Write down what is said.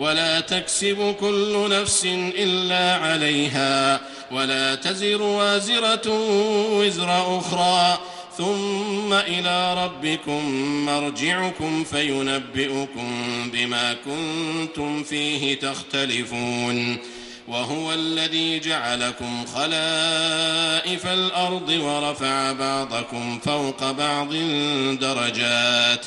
ولا تكسب كل نفس إلا عليها ولا تزر وازرة وزر أخرى ثم إلى ربكم مرجعكم فينبئكم بما كنتم فيه تختلفون وهو الذي جعلكم خلائف الأرض ورفع بعضكم فوق بعض درجات